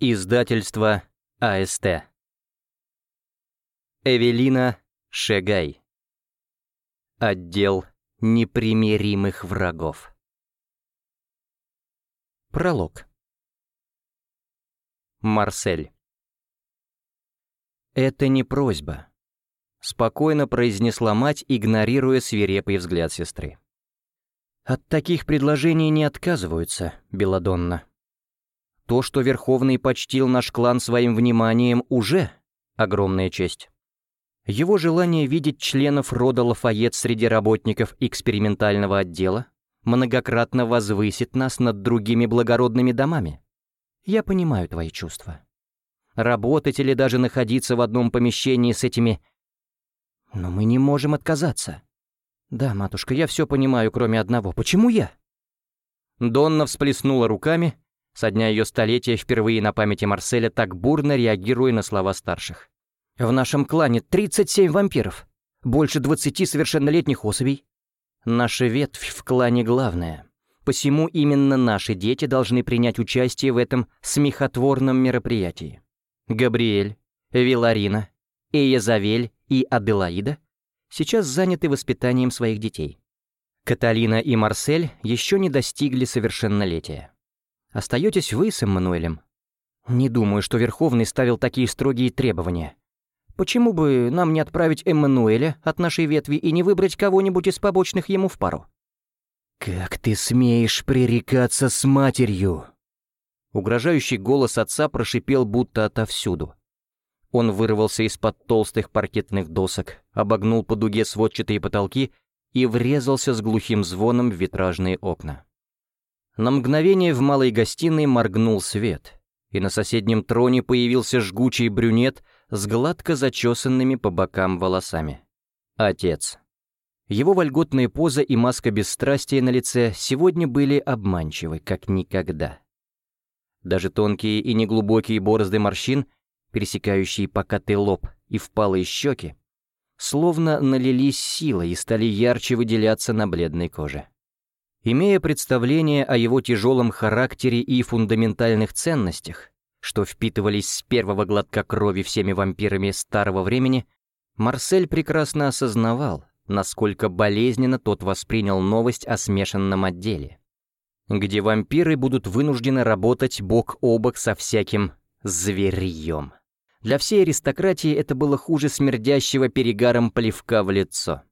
Издательство АСТ. Эвелина Шегай. Отдел непримиримых врагов. Пролог. Марсель. «Это не просьба», — спокойно произнесла мать, игнорируя свирепый взгляд сестры. «От таких предложений не отказываются, Беладонна. То, что Верховный почтил наш клан своим вниманием, уже огромная честь. Его желание видеть членов рода Лафайет среди работников экспериментального отдела многократно возвысит нас над другими благородными домами. Я понимаю твои чувства работать или даже находиться в одном помещении с этими... Но мы не можем отказаться. Да, матушка, я все понимаю, кроме одного. Почему я? Донна всплеснула руками, со дня ее столетия впервые на памяти Марселя так бурно реагируя на слова старших. В нашем клане 37 вампиров, больше 20 совершеннолетних особей. Наша ветвь в клане главная. Посему именно наши дети должны принять участие в этом смехотворном мероприятии. Габриэль, Виларина, Иезавель и Аделаида сейчас заняты воспитанием своих детей. Каталина и Марсель еще не достигли совершеннолетия. Остаетесь вы с Эммануэлем? Не думаю, что Верховный ставил такие строгие требования. Почему бы нам не отправить Эммануэля от нашей ветви и не выбрать кого-нибудь из побочных ему в пару? «Как ты смеешь пререкаться с матерью?» Угрожающий голос отца прошипел будто отовсюду. Он вырвался из-под толстых паркетных досок, обогнул по дуге сводчатые потолки и врезался с глухим звоном в витражные окна. На мгновение в малой гостиной моргнул свет, и на соседнем троне появился жгучий брюнет с гладко зачесанными по бокам волосами. Отец. Его вольготная поза и маска бесстрастия на лице сегодня были обманчивы, как никогда. Даже тонкие и неглубокие борозды морщин, пересекающие покатый лоб и впалые щеки, словно налились силой и стали ярче выделяться на бледной коже. Имея представление о его тяжелом характере и фундаментальных ценностях, что впитывались с первого глотка крови всеми вампирами старого времени, Марсель прекрасно осознавал, насколько болезненно тот воспринял новость о смешанном отделе где вампиры будут вынуждены работать бок о бок со всяким зверьем. Для всей аристократии это было хуже смердящего перегаром плевка в лицо.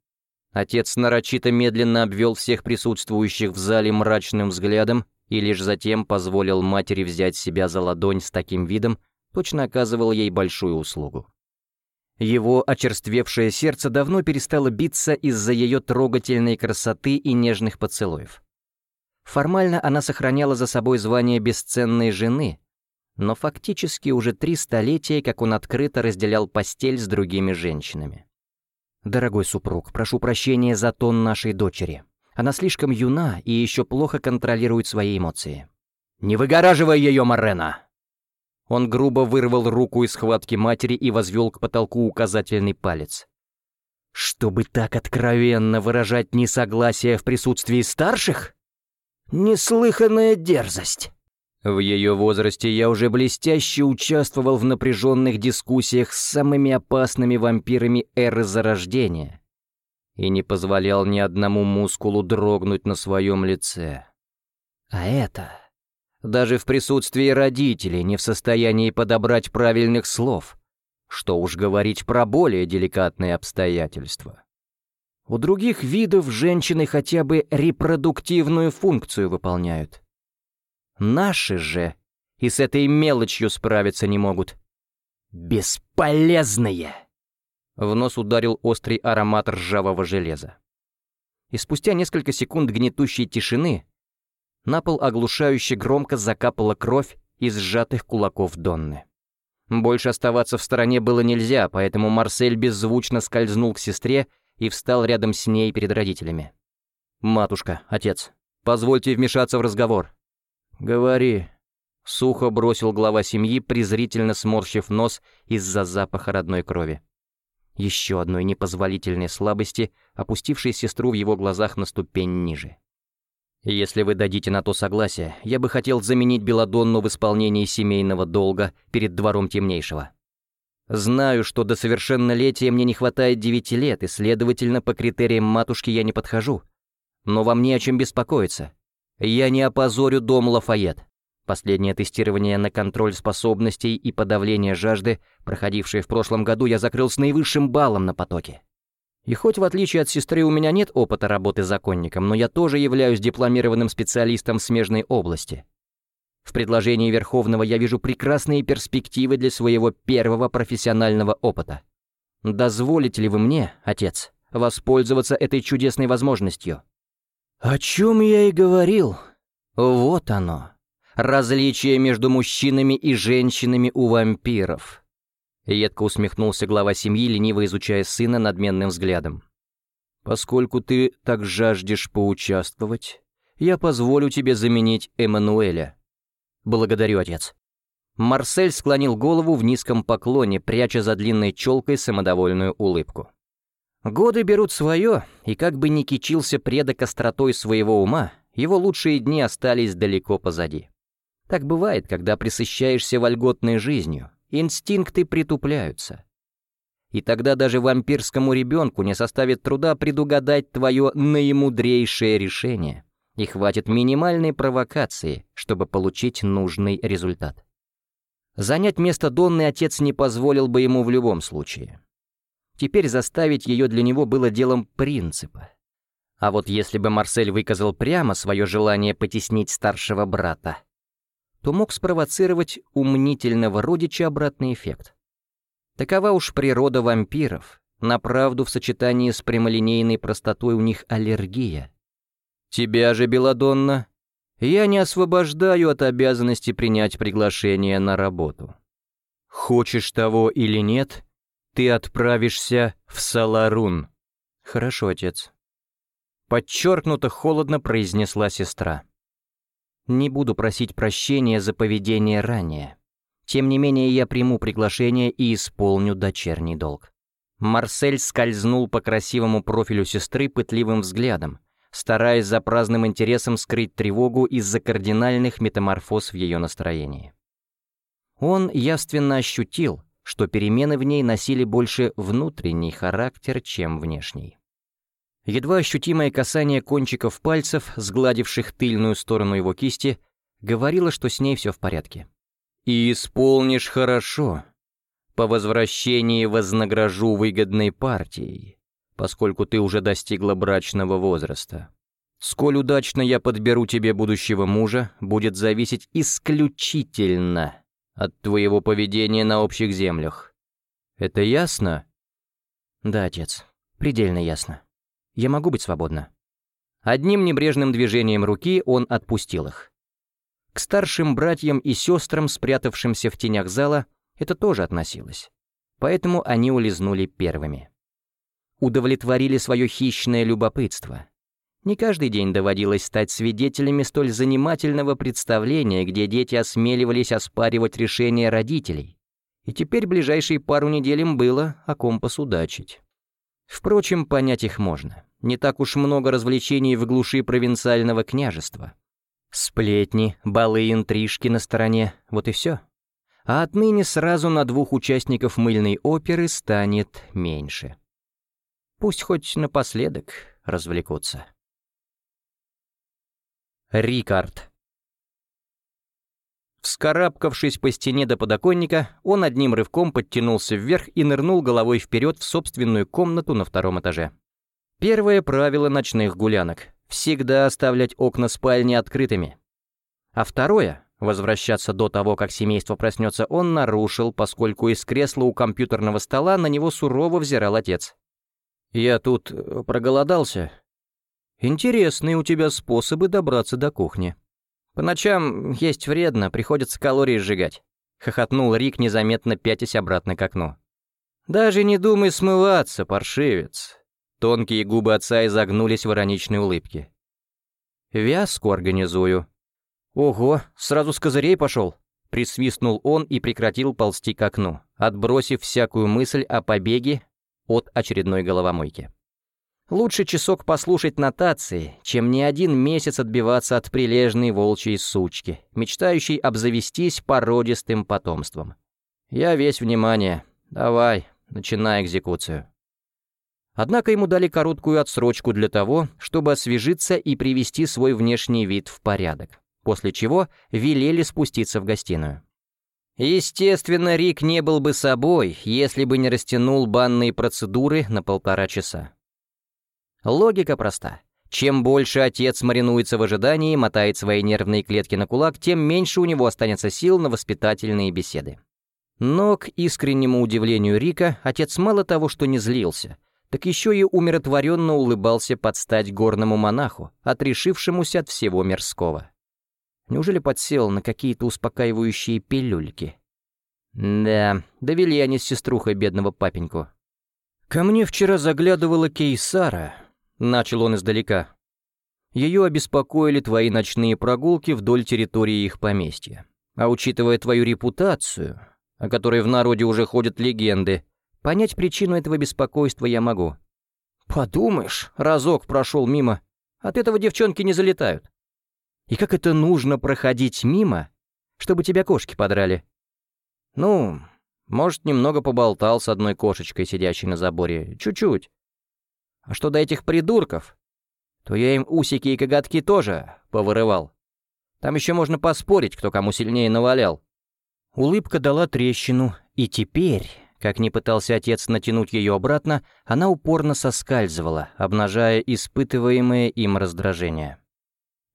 Отец нарочито медленно обвел всех присутствующих в зале мрачным взглядом и лишь затем позволил матери взять себя за ладонь с таким видом, точно оказывал ей большую услугу. Его очерствевшее сердце давно перестало биться из-за ее трогательной красоты и нежных поцелуев. Формально она сохраняла за собой звание бесценной жены, но фактически уже три столетия, как он открыто разделял постель с другими женщинами. «Дорогой супруг, прошу прощения за тон нашей дочери. Она слишком юна и еще плохо контролирует свои эмоции». «Не выгораживай ее, Морена!» Он грубо вырвал руку из схватки матери и возвел к потолку указательный палец. «Чтобы так откровенно выражать несогласие в присутствии старших?» Неслыханная дерзость. В ее возрасте я уже блестяще участвовал в напряженных дискуссиях с самыми опасными вампирами эры Зарождения и не позволял ни одному мускулу дрогнуть на своем лице. А это... Даже в присутствии родителей не в состоянии подобрать правильных слов, что уж говорить про более деликатные обстоятельства. У других видов женщины хотя бы репродуктивную функцию выполняют. Наши же и с этой мелочью справиться не могут. Бесполезные! В нос ударил острый аромат ржавого железа. И спустя несколько секунд гнетущей тишины на пол оглушающе громко закапала кровь из сжатых кулаков Донны. Больше оставаться в стороне было нельзя, поэтому Марсель беззвучно скользнул к сестре и встал рядом с ней перед родителями. «Матушка, отец, позвольте вмешаться в разговор». «Говори», — сухо бросил глава семьи, презрительно сморщив нос из-за запаха родной крови. Еще одной непозволительной слабости, опустившей сестру в его глазах на ступень ниже. Если вы дадите на то согласие, я бы хотел заменить Беладонну в исполнении семейного долга перед двором темнейшего. Знаю, что до совершеннолетия мне не хватает девяти лет, и, следовательно, по критериям матушки я не подхожу. Но вам не о чем беспокоиться. Я не опозорю дом Лафайет. Последнее тестирование на контроль способностей и подавление жажды, проходившее в прошлом году, я закрыл с наивысшим баллом на потоке. И хоть в отличие от сестры у меня нет опыта работы законником, но я тоже являюсь дипломированным специалистом в смежной области. В предложении Верховного я вижу прекрасные перспективы для своего первого профессионального опыта. Дозволите ли вы мне, отец, воспользоваться этой чудесной возможностью? О чем я и говорил. Вот оно. Различие между мужчинами и женщинами у вампиров. Едко усмехнулся глава семьи, лениво изучая сына надменным взглядом. «Поскольку ты так жаждешь поучаствовать, я позволю тебе заменить Эммануэля». «Благодарю, отец». Марсель склонил голову в низком поклоне, пряча за длинной челкой самодовольную улыбку. Годы берут свое, и как бы ни кичился предок остротой своего ума, его лучшие дни остались далеко позади. Так бывает, когда присыщаешься вольготной жизнью, инстинкты притупляются. И тогда даже вампирскому ребенку не составит труда предугадать твое наимудрейшее решение, и хватит минимальной провокации, чтобы получить нужный результат. Занять место Донны отец не позволил бы ему в любом случае. Теперь заставить ее для него было делом принципа. А вот если бы Марсель выказал прямо свое желание потеснить старшего брата, то мог спровоцировать у мнительного родича обратный эффект. Такова уж природа вампиров. На правду в сочетании с прямолинейной простотой у них аллергия. Тебя же, Беладонна, я не освобождаю от обязанности принять приглашение на работу. Хочешь того или нет, ты отправишься в Саларун. Хорошо, отец. Подчеркнуто холодно произнесла сестра. Не буду просить прощения за поведение ранее. Тем не менее, я приму приглашение и исполню дочерний долг». Марсель скользнул по красивому профилю сестры пытливым взглядом, стараясь за праздным интересом скрыть тревогу из-за кардинальных метаморфоз в ее настроении. Он явственно ощутил, что перемены в ней носили больше внутренний характер, чем внешний. Едва ощутимое касание кончиков пальцев, сгладивших тыльную сторону его кисти, говорило, что с ней все в порядке. «И исполнишь хорошо. По возвращении вознагражу выгодной партией, поскольку ты уже достигла брачного возраста. Сколь удачно я подберу тебе будущего мужа, будет зависеть исключительно от твоего поведения на общих землях. Это ясно?» «Да, отец, предельно ясно». Я могу быть свободна». Одним небрежным движением руки он отпустил их. К старшим братьям и сестрам, спрятавшимся в тенях зала, это тоже относилось. Поэтому они улизнули первыми. Удовлетворили свое хищное любопытство. Не каждый день доводилось стать свидетелями столь занимательного представления, где дети осмеливались оспаривать решения родителей. И теперь ближайшие пару недель им было о ком посудачить. Впрочем, понять их можно. Не так уж много развлечений в глуши провинциального княжества. Сплетни, балы и интрижки на стороне — вот и все. А отныне сразу на двух участников мыльной оперы станет меньше. Пусть хоть напоследок развлекутся. Рикард. Вскарабкавшись по стене до подоконника, он одним рывком подтянулся вверх и нырнул головой вперед в собственную комнату на втором этаже. Первое правило ночных гулянок — всегда оставлять окна спальни открытыми. А второе — возвращаться до того, как семейство проснется, он нарушил, поскольку из кресла у компьютерного стола на него сурово взирал отец. «Я тут э, проголодался. Интересные у тебя способы добраться до кухни». «По ночам есть вредно, приходится калории сжигать», — хохотнул Рик, незаметно пятясь обратно к окну. «Даже не думай смываться, паршивец». Тонкие губы отца изогнулись в ироничной улыбке. «Вязку организую». «Ого, сразу с козырей пошел!» Присвистнул он и прекратил ползти к окну, отбросив всякую мысль о побеге от очередной головомойки. Лучше часок послушать нотации, чем не один месяц отбиваться от прилежной волчьей сучки, мечтающей обзавестись породистым потомством. Я весь внимание. Давай, начинай экзекуцию. Однако ему дали короткую отсрочку для того, чтобы освежиться и привести свой внешний вид в порядок, после чего велели спуститься в гостиную. Естественно, Рик не был бы собой, если бы не растянул банные процедуры на полтора часа. Логика проста. Чем больше отец маринуется в ожидании, мотает свои нервные клетки на кулак, тем меньше у него останется сил на воспитательные беседы. Но, к искреннему удивлению Рика, отец мало того, что не злился, так еще и умиротворенно улыбался под стать горному монаху, отрешившемуся от всего мирского. Неужели подсел на какие-то успокаивающие пилюльки? Да, довели они с сеструхой бедного папеньку. «Ко мне вчера заглядывала Кейсара», Начал он издалека. Ее обеспокоили твои ночные прогулки вдоль территории их поместья. А учитывая твою репутацию, о которой в народе уже ходят легенды, понять причину этого беспокойства я могу. Подумаешь, разок прошел мимо. От этого девчонки не залетают. И как это нужно проходить мимо, чтобы тебя кошки подрали? Ну, может, немного поболтал с одной кошечкой, сидящей на заборе. Чуть-чуть. А что до этих придурков, то я им усики и коготки тоже повырывал. Там еще можно поспорить, кто кому сильнее навалял. Улыбка дала трещину, и теперь, как ни пытался отец натянуть ее обратно, она упорно соскальзывала, обнажая испытываемое им раздражение.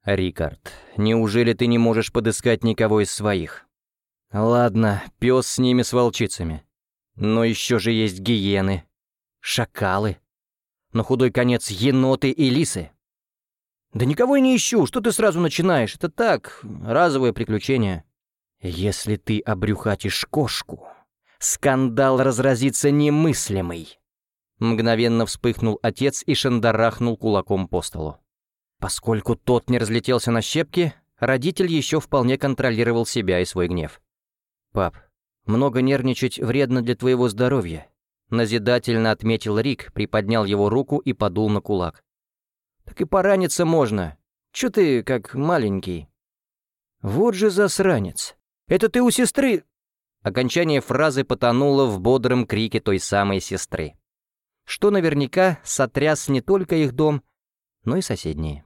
«Рикард, неужели ты не можешь подыскать никого из своих?» «Ладно, пес с ними с волчицами. Но еще же есть гиены, шакалы, на худой конец еноты и лисы. «Да никого я не ищу, что ты сразу начинаешь? Это так, разовое приключение». «Если ты обрюхатишь кошку, скандал разразится немыслимый». Мгновенно вспыхнул отец и шандарахнул кулаком по столу. Поскольку тот не разлетелся на щепки, родитель еще вполне контролировал себя и свой гнев. «Пап, много нервничать вредно для твоего здоровья. Назидательно отметил Рик, приподнял его руку и подул на кулак. «Так и пораниться можно. Чё ты как маленький?» «Вот же засранец! Это ты у сестры...» Окончание фразы потонуло в бодром крике той самой сестры. Что наверняка сотряс не только их дом, но и соседние.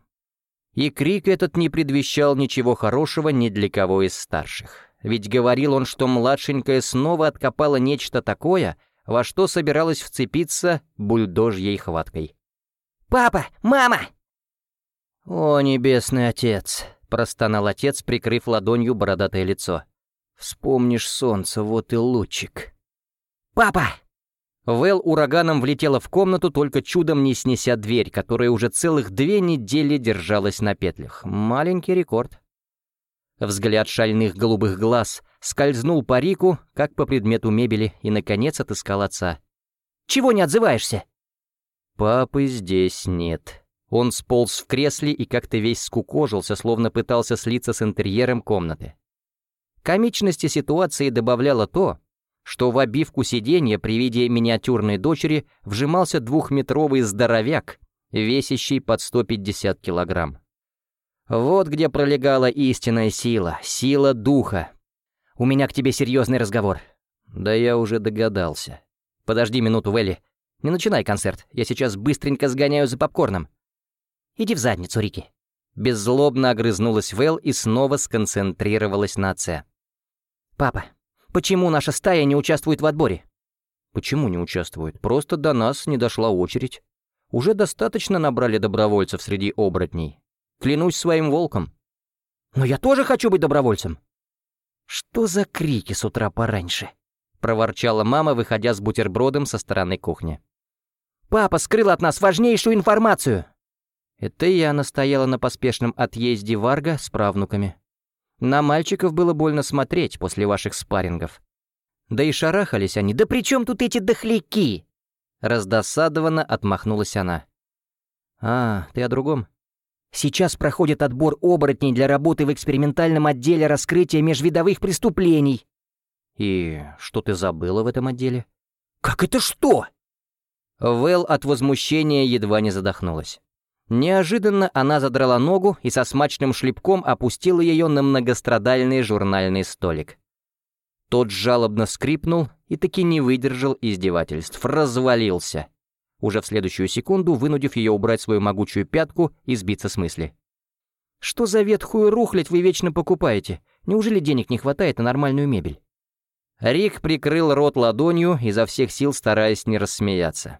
И крик этот не предвещал ничего хорошего ни для кого из старших. Ведь говорил он, что младшенькая снова откопала нечто такое, во что собиралась вцепиться бульдожьей хваткой. «Папа! Мама!» «О, небесный отец!» — простонал отец, прикрыв ладонью бородатое лицо. «Вспомнишь солнце, вот и лучик». «Папа!» Вэл ураганом влетела в комнату, только чудом не снеся дверь, которая уже целых две недели держалась на петлях. Маленький рекорд. Взгляд шальных голубых глаз скользнул по Рику, как по предмету мебели, и, наконец, отыскал отца. «Чего не отзываешься?» «Папы здесь нет». Он сполз в кресле и как-то весь скукожился, словно пытался слиться с интерьером комнаты. Комичности ситуации добавляло то, что в обивку сиденья при виде миниатюрной дочери вжимался двухметровый здоровяк, весящий под 150 килограмм. Вот где пролегала истинная сила, сила духа. У меня к тебе серьезный разговор. Да я уже догадался. Подожди минуту, Велли. Не начинай концерт, я сейчас быстренько сгоняю за попкорном. Иди в задницу, Рики. Беззлобно огрызнулась Вэл и снова сконцентрировалась на отце. «Папа, почему наша стая не участвует в отборе?» «Почему не участвует? Просто до нас не дошла очередь. Уже достаточно набрали добровольцев среди оборотней. Клянусь своим волком. Но я тоже хочу быть добровольцем. Что за крики с утра пораньше? Проворчала мама, выходя с бутербродом со стороны кухни. Папа скрыл от нас важнейшую информацию. Это я настояла на поспешном отъезде Варга с правнуками. На мальчиков было больно смотреть после ваших спаррингов. Да и шарахались они. «Да при чем тут эти дохляки?» Раздосадованно отмахнулась она. «А, ты о другом?» Сейчас проходит отбор оборотней для работы в экспериментальном отделе раскрытия межвидовых преступлений». «И что ты забыла в этом отделе?» «Как это что?» Вэл от возмущения едва не задохнулась. Неожиданно она задрала ногу и со смачным шлепком опустила ее на многострадальный журнальный столик. Тот жалобно скрипнул и таки не выдержал издевательств, развалился, уже в следующую секунду вынудив ее убрать свою могучую пятку и сбиться с мысли. «Что за ветхую рухлядь вы вечно покупаете? Неужели денег не хватает на нормальную мебель?» Рик прикрыл рот ладонью, изо всех сил стараясь не рассмеяться.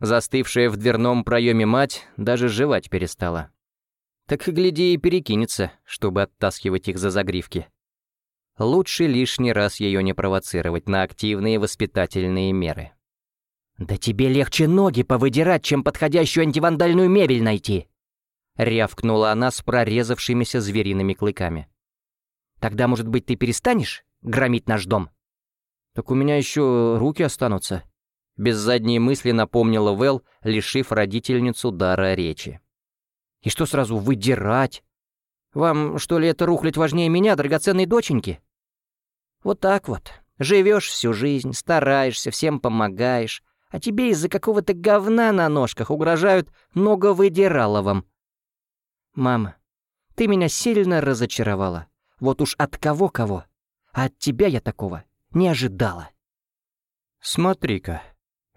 Застывшая в дверном проеме мать даже жевать перестала. Так гляди и перекинется, чтобы оттаскивать их за загривки. Лучше лишний раз ее не провоцировать на активные воспитательные меры. «Да тебе легче ноги повыдирать, чем подходящую антивандальную мебель найти!» Рявкнула она с прорезавшимися звериными клыками. «Тогда, может быть, ты перестанешь громить наш дом?» «Так у меня еще руки останутся», без задней мысли напомнила Вэл, лишив родительницу дара речи. «И что сразу выдирать? Вам, что ли, это рухлить важнее меня, драгоценной доченьки?» «Вот так вот. Живешь всю жизнь, стараешься, всем помогаешь, а тебе из-за какого-то говна на ножках угрожают многовыдираловым. Мама, ты меня сильно разочаровала. Вот уж от кого-кого. А от тебя я такого не ожидала». «Смотри-ка»,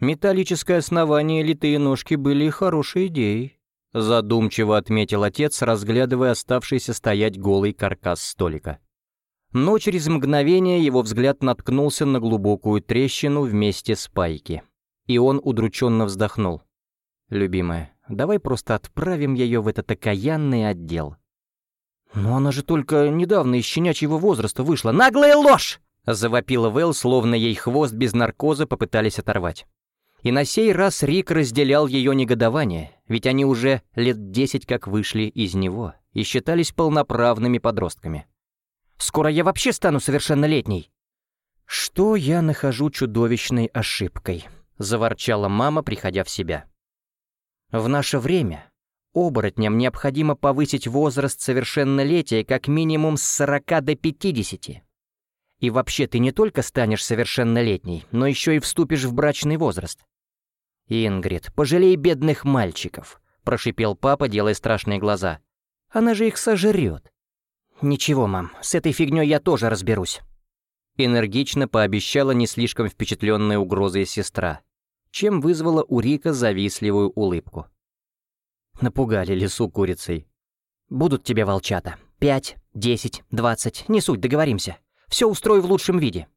Металлическое основание и литые ножки были хорошей идеей. Задумчиво отметил отец, разглядывая оставшийся стоять голый каркас столика. Но через мгновение его взгляд наткнулся на глубокую трещину вместе с пайки. И он удрученно вздохнул. «Любимая, давай просто отправим ее в этот окаянный отдел». «Но она же только недавно из щенячьего возраста вышла. Наглая ложь!» — завопила Вэл, словно ей хвост без наркоза попытались оторвать. И на сей раз Рик разделял ее негодование, ведь они уже лет десять как вышли из него и считались полноправными подростками. «Скоро я вообще стану совершеннолетней!» «Что я нахожу чудовищной ошибкой?» — заворчала мама, приходя в себя. «В наше время оборотням необходимо повысить возраст совершеннолетия как минимум с 40 до 50. И вообще ты не только станешь совершеннолетней, но еще и вступишь в брачный возраст. «Ингрид, пожалей бедных мальчиков», — прошипел папа, делая страшные глаза. «Она же их сожрет». «Ничего, мам, с этой фигней я тоже разберусь». Энергично пообещала не слишком впечатленная угрозой сестра, чем вызвала у Рика завистливую улыбку. Напугали лесу курицей. «Будут тебе волчата. Пять, десять, двадцать, не суть, договоримся. Все устрою в лучшем виде».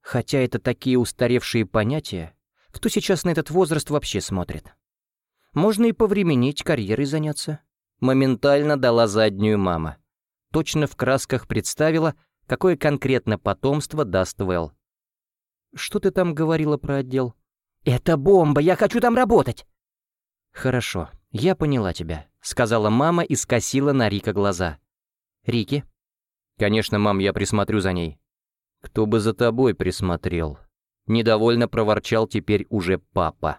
Хотя это такие устаревшие понятия, кто сейчас на этот возраст вообще смотрит? Можно и повременить, карьерой заняться. Моментально дала заднюю мама. Точно в красках представила, какое конкретно потомство даст Вэл. «Что ты там говорила про отдел?» «Это бомба! Я хочу там работать!» «Хорошо, я поняла тебя», — сказала мама и скосила на Рика глаза. «Рики?» «Конечно, мам, я присмотрю за ней». «Кто бы за тобой присмотрел?» Недовольно проворчал теперь уже папа.